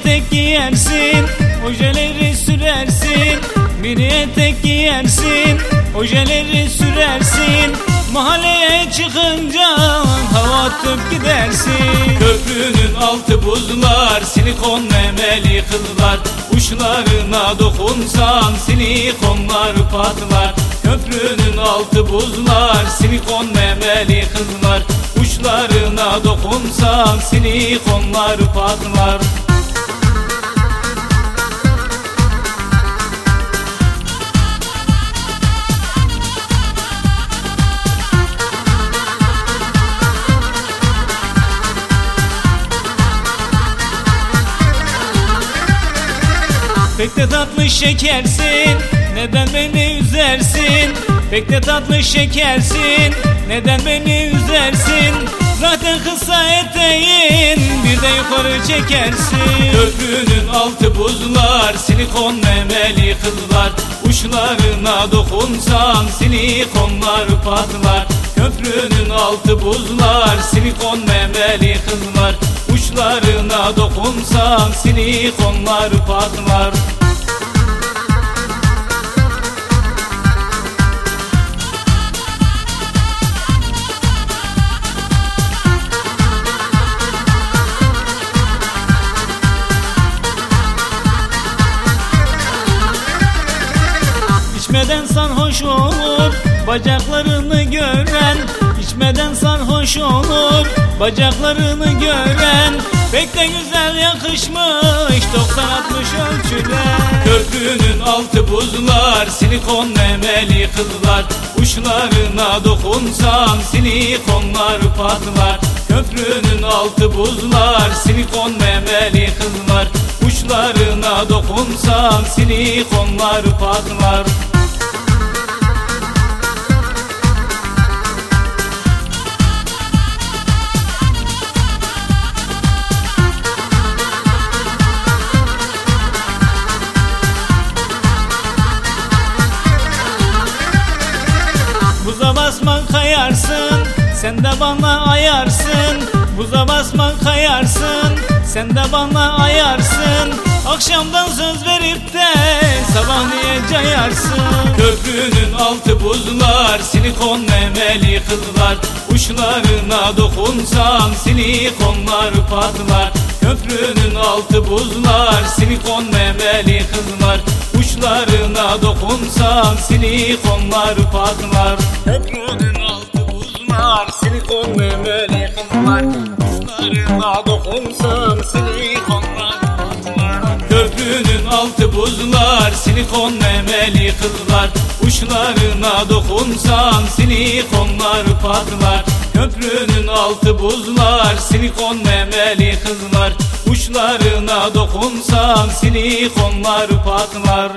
etek giyersin Ojeleri sürersin. Bir etek giyersin Ojeleri sürersin. Mahalleye çıkınca hava atıp gidersin. Köprünün altı buzlar Silikon memeli kızlar Uçlarına dokunsan Silikonlar patlar. Köprünün altı buzlar Silikon memeli kızlar Uçlarına dokunsan Silikonlar patlar Pek de tatlı şekersin Neden beni üzersin? Pek de tatlı şekersin Neden beni üzersin yukarı çekersin. Köprünün altı buzlar Silikon memeli kızlar Uçlarına dokunsan Silikonlar patlar. Köprünün altı buzlar Silikon memeli kızlar Uçlarına dokunsan Silikonlar patlar İçmeden sarhoş olur bacaklarını gören. İçmeden sarhoş olur bacaklarını gören. Pek de güzel yakışmış 90-60 ölçüler Köprünün altı buzlar Silikon memeli kızlar Uçlarına dokunsan Silikonlar patlar. Köprünün altı buzlar Silikon memeli kızlar Uçlarına dokunsan Silikonlar patlar basman kayarsın Sen de bana ayarsın. Buza basman kayarsın Sen de bana ayarsın. Akşamdan söz verip de Sabah niye cayarsın? Köprünün altı buzlar Silikon memeli kızlar. Uçlarına dokunsan Silikonlar patlar. Köprünün altı buzlar Silikon memeli kızlar Uçlarına dokunsan Silikonlar patlar. Köprünün altı buzlar Silikon memeli kızlar Uçlarına dokunsan Silikonlar patlar. Köprünün altı buzlar Silikon memeli kızlar Uçlarına dokunsan Silikonlar patlar Köprünün altı buzlar Silikon memeli kızlar. Uçlarına dokunsan Silikonlar patlar